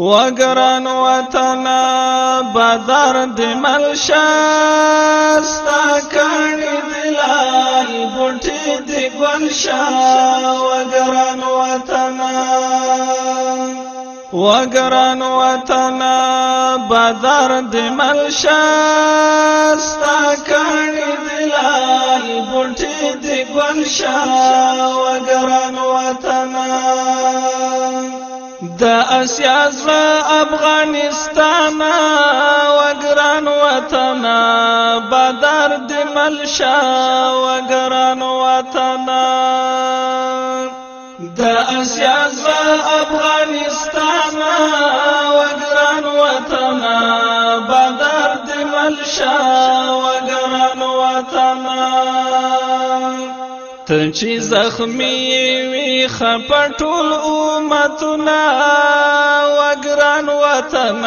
وګران وطن بدر د ملشا ستا کړي دلال بوټي د ګلشا وګران وطن وګران وطن بدر د ملشا ستا کړي دلال بوټي د ګلشا وګران وطن د اسیا زړه افغانستان وګران وطن بدر د ملشا وګران وطن د اسیا زړه افغانستان وګران وطن بدر د ملشا وګران وطن ته چې زخمی وي خپه ټول امتنا وګران وطن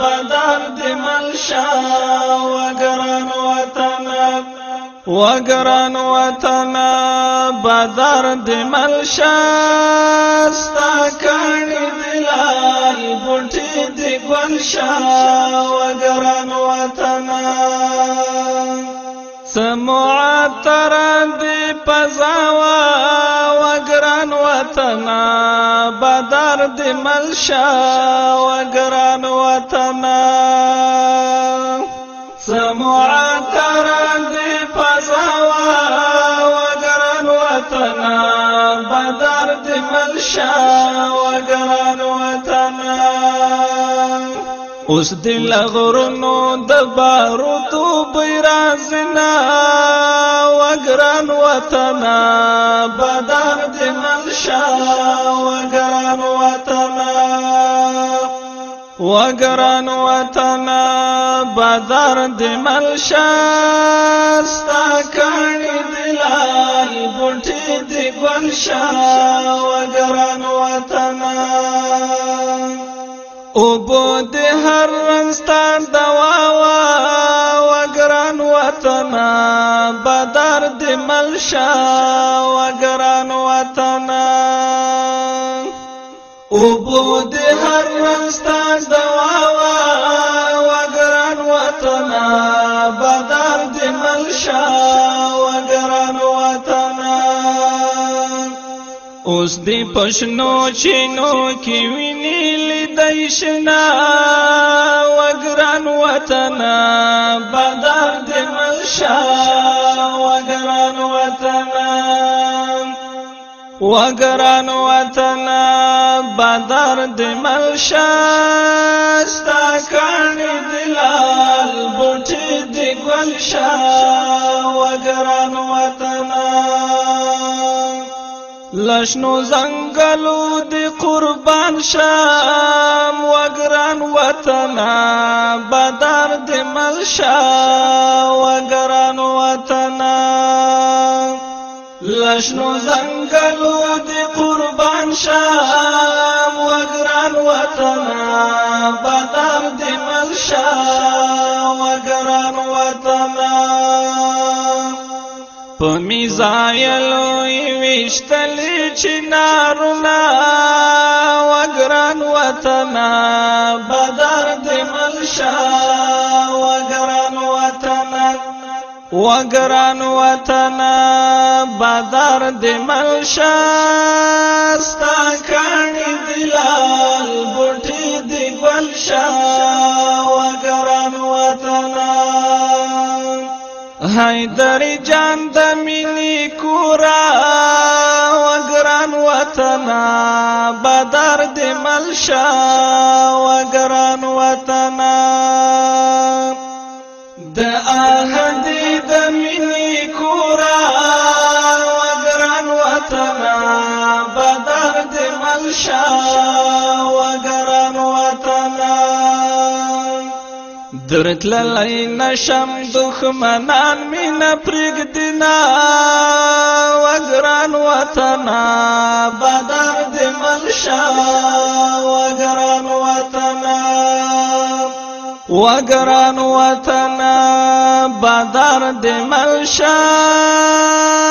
بدن دې ملشا وګران وطن وګران وطن بدر دې ملشا ستا کړي دلال بوټي دې ګلشا وګران و گران وطن بدر دی ملشا و گران وطن سمعتر دی پزوا و گران وطن بدر دی ملشا و گران اوس دل غرونو د بارو تو بیرازنا وگران وطن بدر د منشا وگران وطن وگران وطن بدر د منشا ستا کړي دلال بوټي د ګنشا وگران او بود هر رنگستان دوا وا وگران وطن بدر د ملشا وگران وطن او بود هر رنگستان اوس دی پښنو چینو کې ویني لیدای شنا وګران وطن بدر دې منشا وګران وطن وګران وطن بدر دې منشا ستا کړي دلال بوټي دې ګلشا وګران وطن لشنو زنګلو دی قربان شام وګران وطن بدر دی ملشا وګران وطن لشنو زنګلو دی قربان شام وګران وطن بدر دی په میزایلو ویشتل چې نارونه وګران وطن بدر دې ملشا وګران وطن وګران وطن بدر دې ملشا حیدر جان د مینې کورا وګران وطن بدر د ملشا وګران وطن د احد د مینې کورا وګران وطن بدر د ملشا درت للی نشم دخمنان می نپرگ دینا وگران وطنا بدر دی منشا وگران وطنا وگران وطنا بدر دی منشا